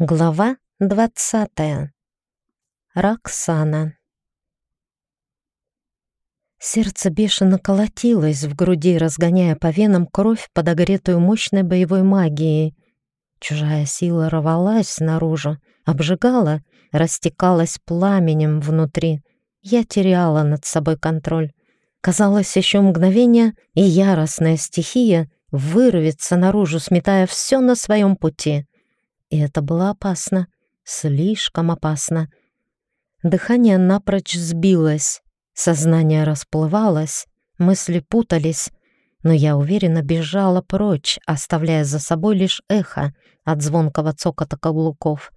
Глава двадцатая. Роксана. Сердце бешено колотилось в груди, разгоняя по венам кровь, подогретую мощной боевой магией. Чужая сила рвалась наружу, обжигала, растекалась пламенем внутри. Я теряла над собой контроль. Казалось, еще мгновение, и яростная стихия вырвется наружу, сметая все на своем пути — и это было опасно, слишком опасно. Дыхание напрочь сбилось, сознание расплывалось, мысли путались, но я уверенно бежала прочь, оставляя за собой лишь эхо от звонкого цокота каблуков.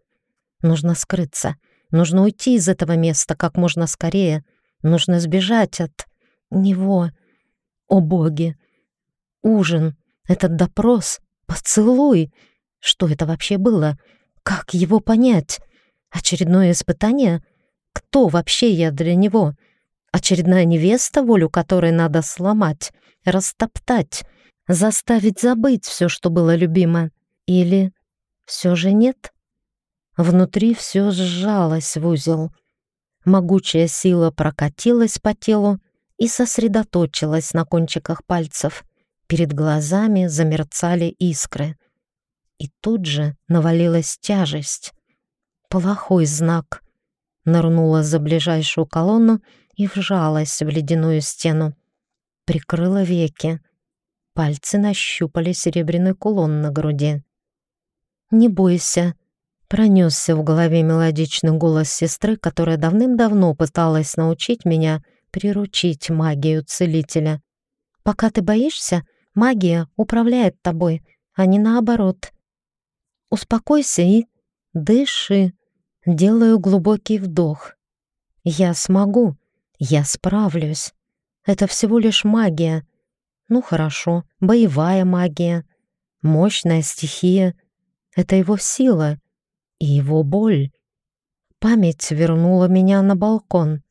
Нужно скрыться, нужно уйти из этого места как можно скорее, нужно сбежать от него. О боги! Ужин, этот допрос, поцелуй — что это вообще было? Как его понять? Очередное испытание? Кто вообще я для него? Очередная невеста, волю которой надо сломать, растоптать, заставить забыть все, что было любимо? Или все же нет? Внутри все сжалось в узел. Могучая сила прокатилась по телу и сосредоточилась на кончиках пальцев. Перед глазами замерцали искры — и тут же навалилась тяжесть. Плохой знак. Нырнула за ближайшую колонну и вжалась в ледяную стену. Прикрыла веки. Пальцы нащупали серебряный кулон на груди. «Не бойся», — пронесся в голове мелодичный голос сестры, которая давным-давно пыталась научить меня приручить магию целителя. «Пока ты боишься, магия управляет тобой, а не наоборот. Успокойся и дыши. Делаю глубокий вдох. Я смогу. Я справлюсь. Это всего лишь магия. Ну хорошо, боевая магия. Мощная стихия. Это его сила и его боль. Память вернула меня на балкон.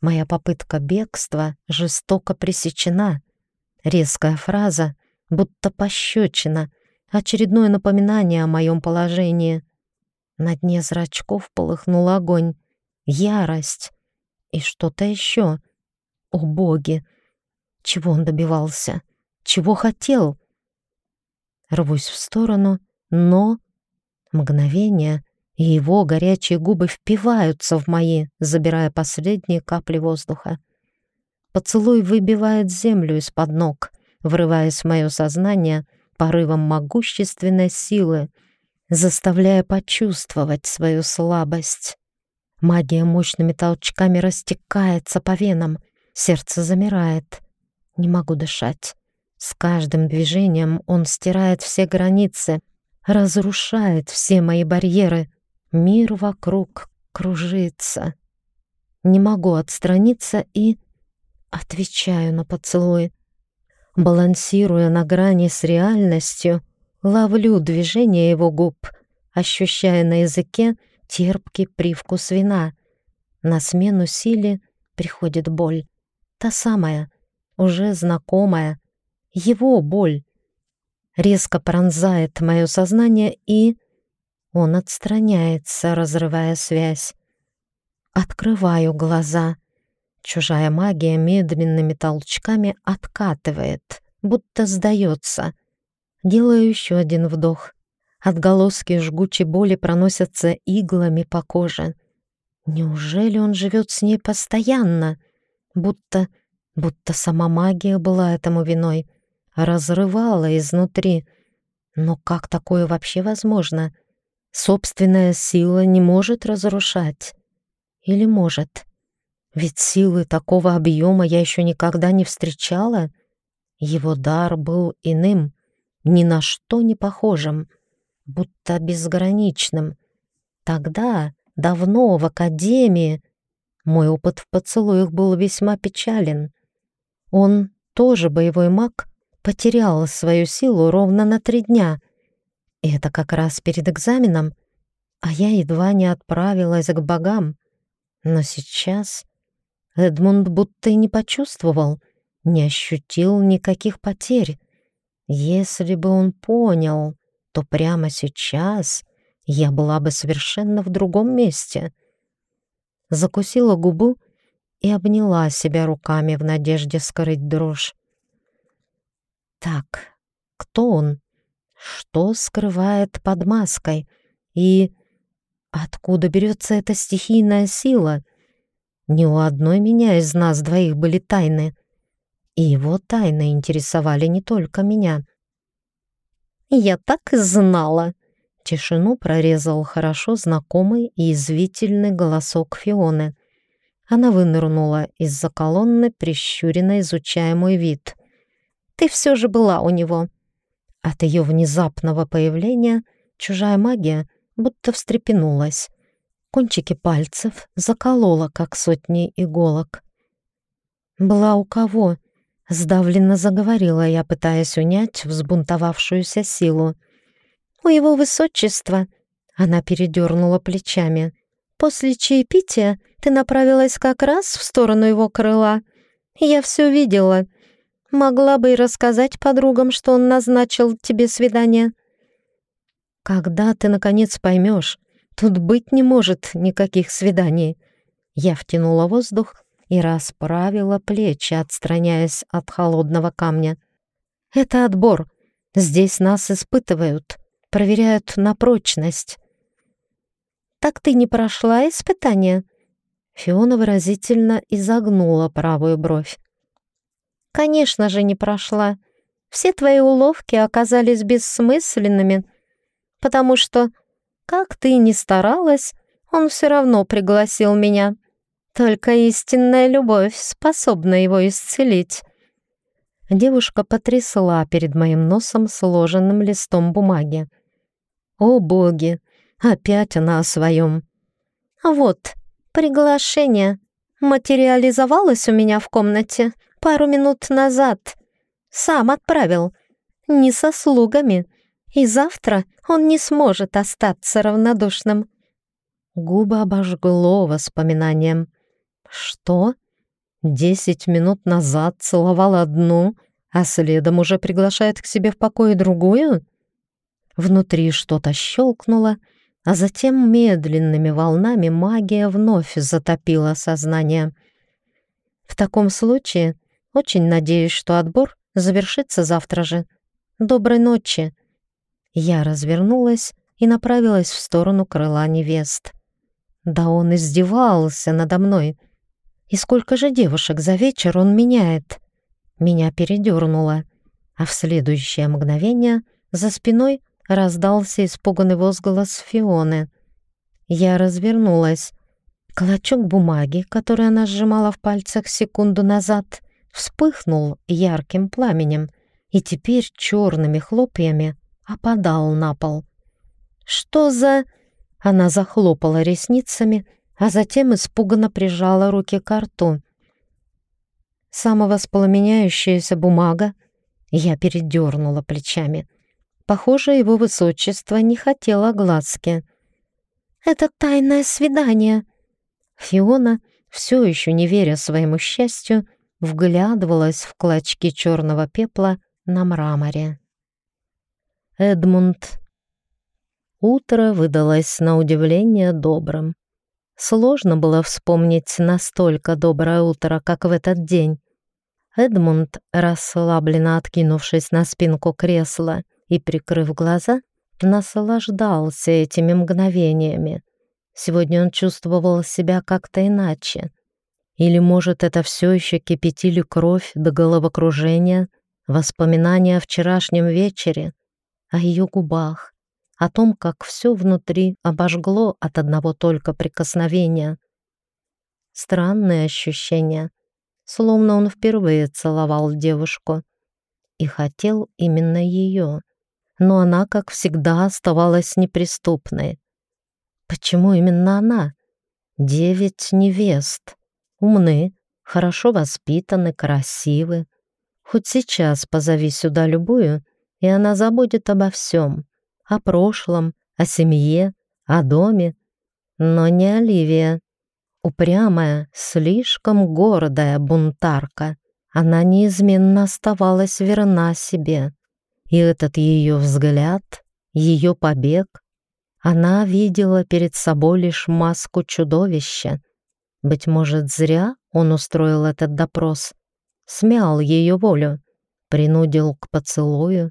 Моя попытка бегства жестоко пресечена. Резкая фраза, будто пощечина — Очередное напоминание о моем положении. На дне зрачков полыхнул огонь, ярость и что-то еще. О боги! Чего он добивался? Чего хотел? Рвусь в сторону, но... Мгновение, и его горячие губы впиваются в мои, забирая последние капли воздуха. Поцелуй выбивает землю из-под ног, врываясь в мое сознание — порывом могущественной силы, заставляя почувствовать свою слабость. Магия мощными толчками растекается по венам, сердце замирает. Не могу дышать. С каждым движением он стирает все границы, разрушает все мои барьеры. Мир вокруг кружится. Не могу отстраниться и отвечаю на поцелуй. Балансируя на грани с реальностью, ловлю движение его губ, ощущая на языке терпкий привкус вина. На смену силе приходит боль. Та самая, уже знакомая, его боль. Резко пронзает мое сознание и... Он отстраняется, разрывая связь. Открываю глаза — Чужая магия медленными толчками откатывает, будто сдается. Делаю еще один вдох. Отголоски жгучей боли проносятся иглами по коже. Неужели он живет с ней постоянно? Будто, будто сама магия была этому виной. Разрывала изнутри. Но как такое вообще возможно? Собственная сила не может разрушать. Или может? Ведь силы такого объема я еще никогда не встречала. Его дар был иным, ни на что не похожим, будто безграничным. Тогда, давно, в академии, мой опыт в поцелуях был весьма печален. Он, тоже боевой маг, потерял свою силу ровно на три дня. И это как раз перед экзаменом, а я едва не отправилась к богам. Но сейчас Эдмунд будто и не почувствовал, не ощутил никаких потерь. Если бы он понял, то прямо сейчас я была бы совершенно в другом месте. Закусила губу и обняла себя руками в надежде скрыть дрожь. Так, кто он? Что скрывает под маской? И откуда берется эта стихийная сила? Ни у одной меня из нас двоих были тайны. И его тайны интересовали не только меня. «Я так и знала!» Тишину прорезал хорошо знакомый и извительный голосок Фионы. Она вынырнула из-за колонны, прищуренно изучая мой вид. «Ты все же была у него!» От ее внезапного появления чужая магия будто встрепенулась. Кончики пальцев заколола, как сотни иголок. «Была у кого?» — сдавленно заговорила я, пытаясь унять взбунтовавшуюся силу. «У его высочества!» — она передернула плечами. «После чаепития ты направилась как раз в сторону его крыла. Я все видела. Могла бы и рассказать подругам, что он назначил тебе свидание». «Когда ты, наконец, поймешь, тут быть не может никаких свиданий». Я втянула воздух и расправила плечи, отстраняясь от холодного камня. «Это отбор. Здесь нас испытывают, проверяют на прочность». «Так ты не прошла испытание?» Фиона выразительно изогнула правую бровь. «Конечно же не прошла. Все твои уловки оказались бессмысленными, потому что, как ты ни старалась, он все равно пригласил меня. Только истинная любовь способна его исцелить». Девушка потрясла перед моим носом сложенным листом бумаги. «О боги! Опять она о своем!» «Вот, приглашение материализовалось у меня в комнате пару минут назад. Сам отправил, не со слугами, и завтра он не сможет остаться равнодушным». Губы обожгло воспоминанием. Что? Десять минут назад целовал одну, а следом уже приглашает к себе в покое другую? Внутри что-то щелкнуло, а затем медленными волнами магия вновь затопила сознание. В таком случае очень надеюсь, что отбор завершится завтра же. Доброй ночи. Я развернулась и направилась в сторону крыла невест. Да он издевался надо мной — и сколько же девушек за вечер он меняет? Меня передернуло, а в следующее мгновение за спиной раздался испуганный возглас Фионы. Я развернулась. Клочок бумаги, который она сжимала в пальцах секунду назад, вспыхнул ярким пламенем и теперь черными хлопьями опадал на пол. «Что за...» Она захлопала ресницами, а затем испуганно прижала руки к рту. Самовоспламеняющаяся бумага, я передернула плечами. Похоже, его высочество не хотело глазки. «Это тайное свидание!» Фиона, все еще не веря своему счастью, вглядывалась в клочки черного пепла на мраморе. Эдмунд. Утро выдалось на удивление добрым. Сложно было вспомнить настолько доброе утро, как в этот день. Эдмунд, расслабленно откинувшись на спинку кресла и прикрыв глаза, наслаждался этими мгновениями. Сегодня он чувствовал себя как-то иначе. Или, может, это все еще кипятили кровь до головокружения, воспоминания о вчерашнем вечере, о ее губах, о том, как все внутри обожгло от одного только прикосновения. Странные ощущения, словно он впервые целовал девушку и хотел именно ее, но она, как всегда, оставалась неприступной. Почему именно она? Девять невест, умны, хорошо воспитаны, красивы. Хоть сейчас позови сюда любую, и она забудет обо всем о прошлом, о семье, о доме, но не Оливия. Упрямая, слишком гордая бунтарка. Она неизменно оставалась верна себе. И этот ее взгляд, ее побег, Она видела перед собой лишь маску чудовища. Быть может, зря он устроил этот допрос, смял ее волю, принудил к поцелую.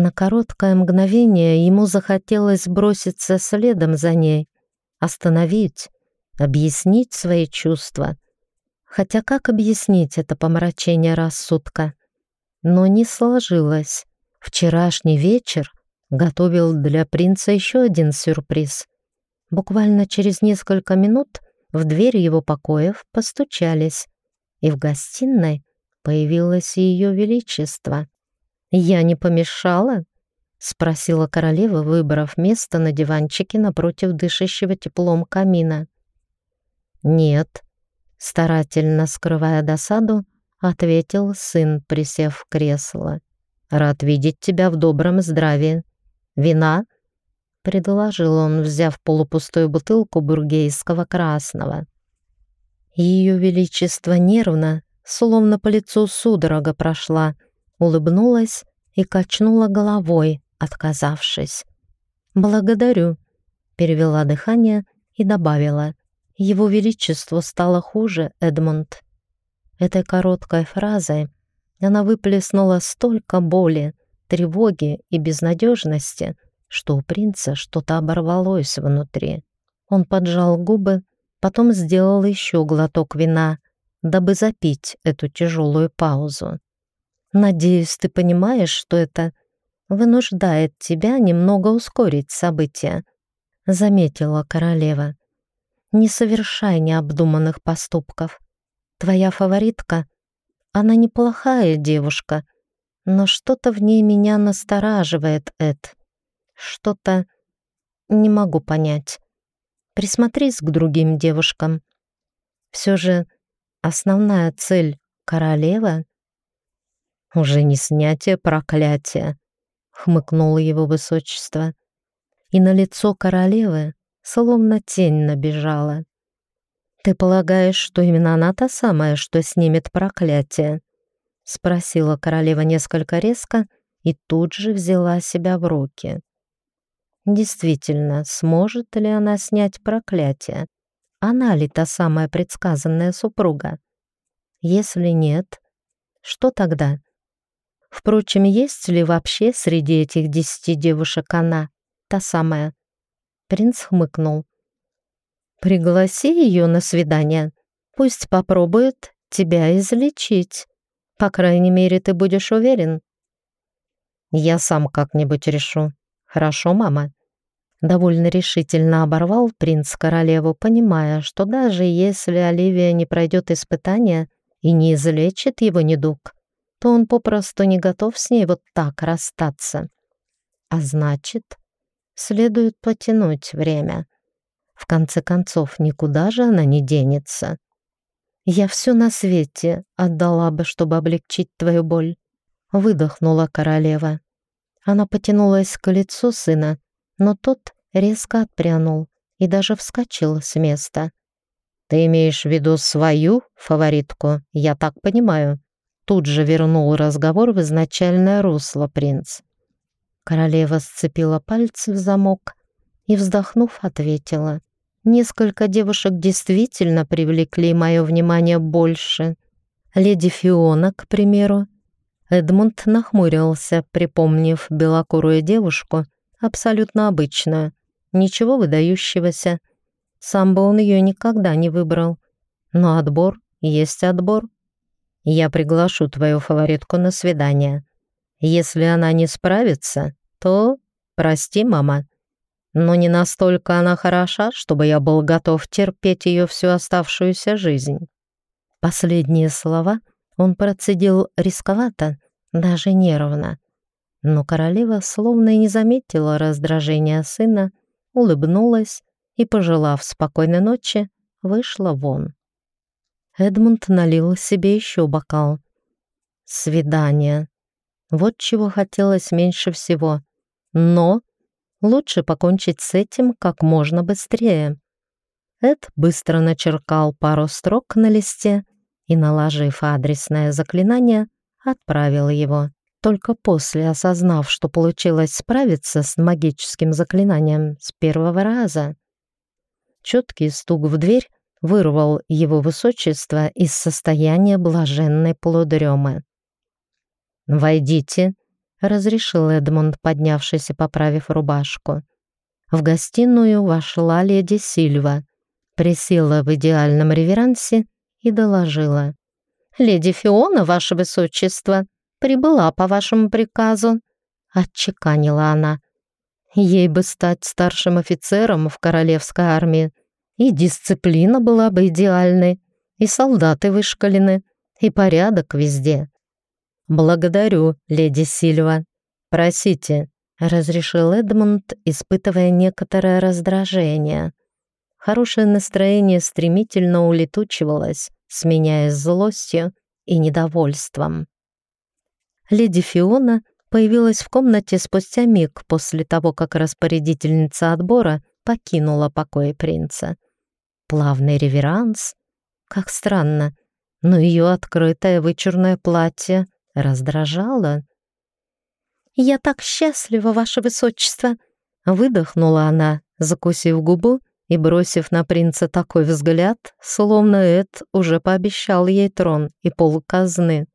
На короткое мгновение ему захотелось броситься следом за ней, остановить, объяснить свои чувства. Хотя как объяснить это помрачение рассудка? Но не сложилось. Вчерашний вечер готовил для принца еще один сюрприз. Буквально через несколько минут в дверь его покоев постучались, и в гостиной появилось ее величество. «Я не помешала?» — спросила королева, выбрав место на диванчике напротив дышащего теплом камина. «Нет», — старательно скрывая досаду, ответил сын, присев в кресло. «Рад видеть тебя в добром здравии. Вина?» — предложил он, взяв полупустую бутылку бургейского красного. Ее Величество нервно, словно по лицу судорога прошла, улыбнулась и качнула головой, отказавшись. «Благодарю», — перевела дыхание и добавила. «Его Величеству стало хуже, Эдмунд». Этой короткой фразой она выплеснула столько боли, тревоги и безнадежности, что у принца что-то оборвалось внутри. Он поджал губы, потом сделал еще глоток вина, дабы запить эту тяжелую паузу. «Надеюсь, ты понимаешь, что это вынуждает тебя немного ускорить события», — заметила королева. «Не совершай необдуманных поступков. Твоя фаворитка, она неплохая девушка, но что-то в ней меня настораживает, Эд. Что-то не могу понять. Присмотрись к другим девушкам. Все же основная цель королева уже не снятие проклятия, хмыкнуло его высочество. И на лицо королевы словно тень набежала. «Ты полагаешь, что именно она та самая, что снимет проклятие?» — спросила королева несколько резко и тут же взяла себя в руки. Действительно, сможет ли она снять проклятие? Она ли та самая предсказанная супруга? Если нет, что тогда? Впрочем, есть ли вообще среди этих десяти девушек она, та самая? Принц хмыкнул. Пригласи ее на свидание. Пусть попробует тебя излечить. По крайней мере, ты будешь уверен. Я сам как-нибудь решу. Хорошо, мама? Довольно решительно оборвал принц королеву, понимая, что даже если Оливия не пройдет испытания и не излечит его недуг, то он попросту не готов с ней вот так расстаться. А значит, следует потянуть время. В конце концов, никуда же она не денется. Я все на свете отдала бы, чтобы облегчить твою боль. Выдохнула королева. Она потянулась к лицу сына, но тот резко отпрянул и даже вскочил с места. «Ты имеешь в виду свою фаворитку, я так понимаю?» Тут же вернул разговор в изначальное русло принц. Королева сцепила пальцы в замок и, вздохнув, ответила. Несколько девушек действительно привлекли мое внимание больше. Леди Фиона, к примеру. Эдмунд нахмурился, припомнив белокурую девушку, абсолютно обычную, ничего выдающегося. Сам бы он ее никогда не выбрал. Но отбор есть отбор. Я приглашу твою фаворитку на свидание. Если она не справится, то прости, мама но не настолько она хороша, чтобы я был готов терпеть ее всю оставшуюся жизнь. Последние слова он процедил рисковато, даже нервно. Но королева словно и не заметила раздражения сына, улыбнулась и, пожелав спокойной ночи, вышла вон. Эдмунд налил себе еще бокал. Свидание. Вот чего хотелось меньше всего. Но Лучше покончить с этим как можно быстрее. Эд быстро начеркал пару строк на листе и, наложив адресное заклинание, отправил его. только после осознав, что получилось справиться с магическим заклинанием с первого раза. Четкий стук в дверь вырвал его высочество из состояния блаженной полудремы. «Войдите», — разрешил Эдмунд, поднявшись и поправив рубашку. В гостиную вошла леди Сильва, присела в идеальном реверансе и доложила. «Леди Фиона, ваше высочество, прибыла по вашему приказу», — отчеканила она. Ей бы стать старшим офицером в королевской армии, и дисциплина была бы идеальной, и солдаты вышкалены, и порядок везде. «Благодарю, леди Сильва. Просите», — разрешил Эдмунд, испытывая некоторое раздражение. Хорошее настроение стремительно улетучивалось, сменяясь злостью и недовольством. Леди Фиона появилась в комнате спустя миг после того, как распорядительница отбора покинула покои принца. Плавный реверанс. Как странно, но ее открытое вычурное платье раздражало. «Я так счастлива, ваше высочество!» Выдохнула она, закусив губу и бросив на принца такой взгляд, словно Эд уже пообещал ей трон и пол казны.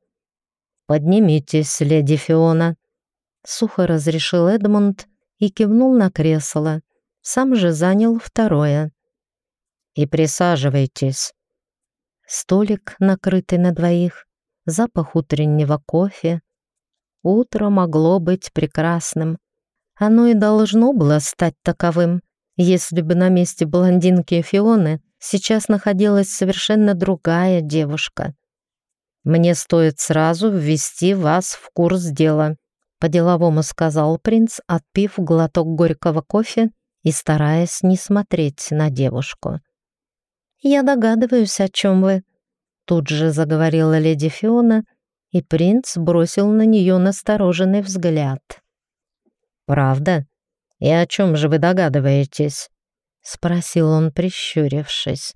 «Поднимитесь, леди Фиона», — сухо разрешил Эдмунд и кивнул на кресло. Сам же занял второе. «И присаживайтесь». Столик, накрытый на двоих, запах утреннего кофе. Утро могло быть прекрасным. Оно и должно было стать таковым, если бы на месте блондинки Фионы сейчас находилась совершенно другая девушка. «Мне стоит сразу ввести вас в курс дела», по-деловому сказал принц, отпив глоток горького кофе и стараясь не смотреть на девушку. «Я догадываюсь, о чем вы», Тут же заговорила леди Фиона, и принц бросил на нее настороженный взгляд. «Правда? И о чем же вы догадываетесь?» — спросил он, прищурившись.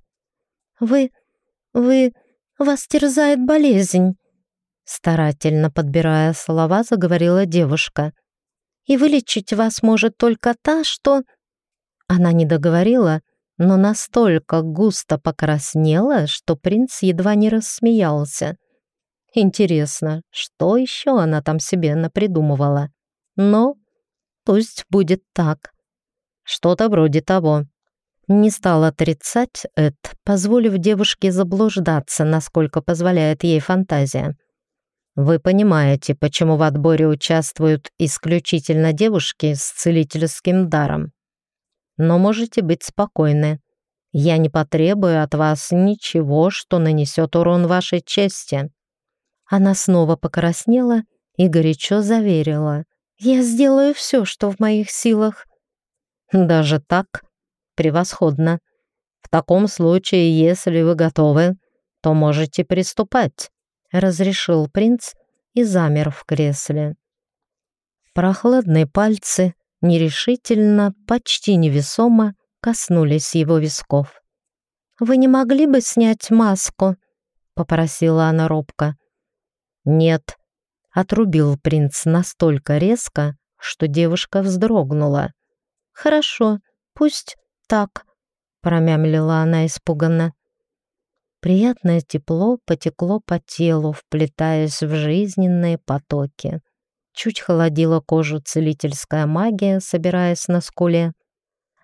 «Вы... вы... вас терзает болезнь», — старательно подбирая слова, заговорила девушка. «И вылечить вас может только та, что...» Она не договорила, но настолько густо покраснела, что принц едва не рассмеялся. Интересно, что еще она там себе напридумывала? Но пусть будет так. Что-то вроде того. Не стал отрицать Эд, позволив девушке заблуждаться, насколько позволяет ей фантазия. Вы понимаете, почему в отборе участвуют исключительно девушки с целительским даром но можете быть спокойны. Я не потребую от вас ничего, что нанесет урон вашей чести». Она снова покраснела и горячо заверила. «Я сделаю все, что в моих силах». «Даже так? Превосходно. В таком случае, если вы готовы, то можете приступать», — разрешил принц и замер в кресле. Прохладные пальцы нерешительно, почти невесомо коснулись его висков. «Вы не могли бы снять маску?» — попросила она робко. «Нет», — отрубил принц настолько резко, что девушка вздрогнула. «Хорошо, пусть так», — промямлила она испуганно. Приятное тепло потекло по телу, вплетаясь в жизненные потоки. Чуть холодила кожу целительская магия, собираясь на скуле.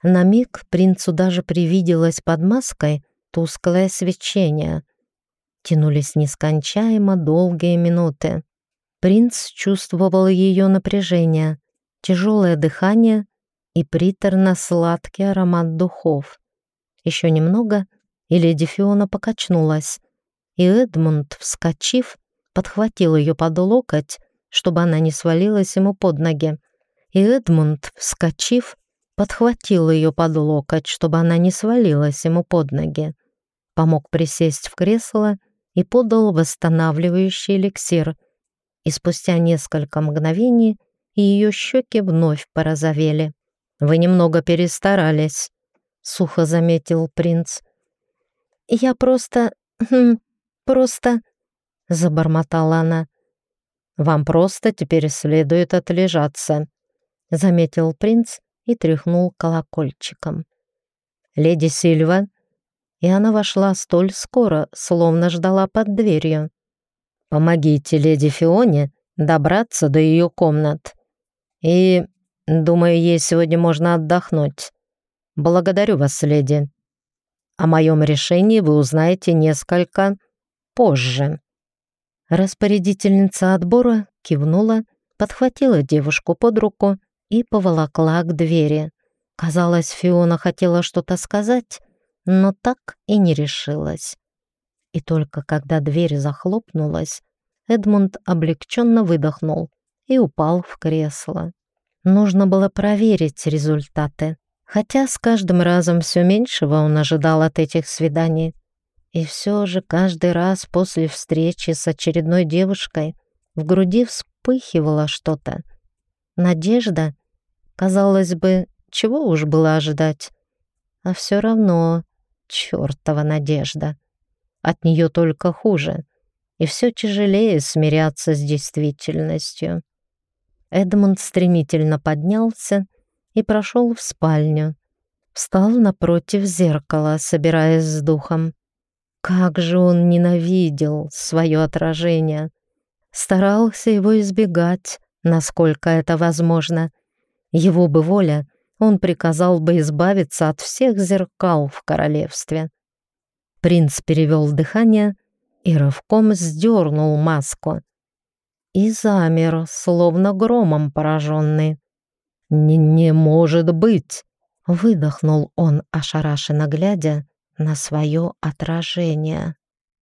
На миг принцу даже привиделось под маской тусклое свечение. Тянулись нескончаемо долгие минуты. Принц чувствовал ее напряжение, тяжелое дыхание и приторно-сладкий аромат духов. Еще немного, и леди Фиона покачнулась, и Эдмунд, вскочив, подхватил ее под локоть чтобы она не свалилась ему под ноги. И Эдмунд, вскочив, подхватил ее под локоть, чтобы она не свалилась ему под ноги. Помог присесть в кресло и подал восстанавливающий эликсир. И спустя несколько мгновений ее щеки вновь порозовели. «Вы немного перестарались», — сухо заметил принц. «Я просто... Хм, просто...» — забормотала она. Вам просто теперь следует отлежаться», — заметил принц и тряхнул колокольчиком. «Леди Сильва», и она вошла столь скоро, словно ждала под дверью. «Помогите леди Фионе добраться до ее комнат. И, думаю, ей сегодня можно отдохнуть. Благодарю вас, леди. О моем решении вы узнаете несколько позже». Распорядительница отбора кивнула, подхватила девушку под руку и поволокла к двери. Казалось, Фиона хотела что-то сказать, но так и не решилась. И только когда дверь захлопнулась, Эдмунд облегченно выдохнул и упал в кресло. Нужно было проверить результаты, хотя с каждым разом все меньшего он ожидал от этих свиданий. И все же каждый раз после встречи с очередной девушкой в груди вспыхивало что-то. Надежда, казалось бы, чего уж было ожидать. А все равно чертова надежда. От нее только хуже, и все тяжелее смиряться с действительностью. Эдмунд стремительно поднялся и прошел в спальню. Встал напротив зеркала, собираясь с духом. Как же он ненавидел свое отражение. Старался его избегать, насколько это возможно. Его бы воля, он приказал бы избавиться от всех зеркал в королевстве. Принц перевел дыхание и рывком сдернул маску. И замер, словно громом пораженный. «Не, не может быть!» — выдохнул он, ошарашенно глядя на свое отражение.